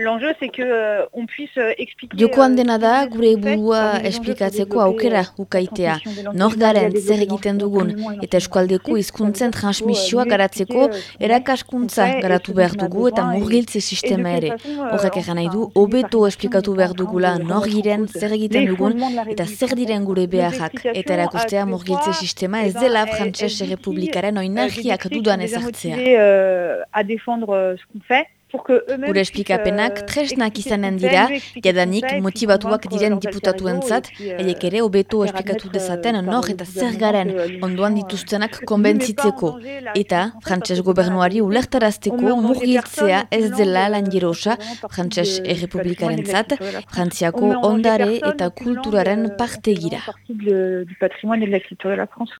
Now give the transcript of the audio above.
L'enjeu, c'est que euh, on puisse euh, expliquer... Jokoan dena da, gure burua esplikatzeko aukera ukaitea. Nor garen, zer egiten dugun, eta eskualdeko hizkuntzen transmisioa garatzeko erakaskuntza garatu behar dugu eta murgiltze sistema ere. Horrek egan nahi du, hobeto esplikatu behar dugula nor giren, zer egiten dugun, eta zer diren gure beharrak. Eta erakustea murgiltze sistema ez dela Frantses Republikaren oinarriak dudan ezartzea. à défendre ce qu'on fait. Gure esplikapenak euh, tresnak izanen dira, jadanik motivatuak diren diputatuentzat, haiek ere hobeto esplikatu dezaten nor eta zer garen ondoan dituztenak konbentzitzeko. Eta, frantses gobernuari ulertarazteko murgiltzea ez dela lan jirosa frantses errepublikaren zat, frantziako ondare eta kulturaren parte gira.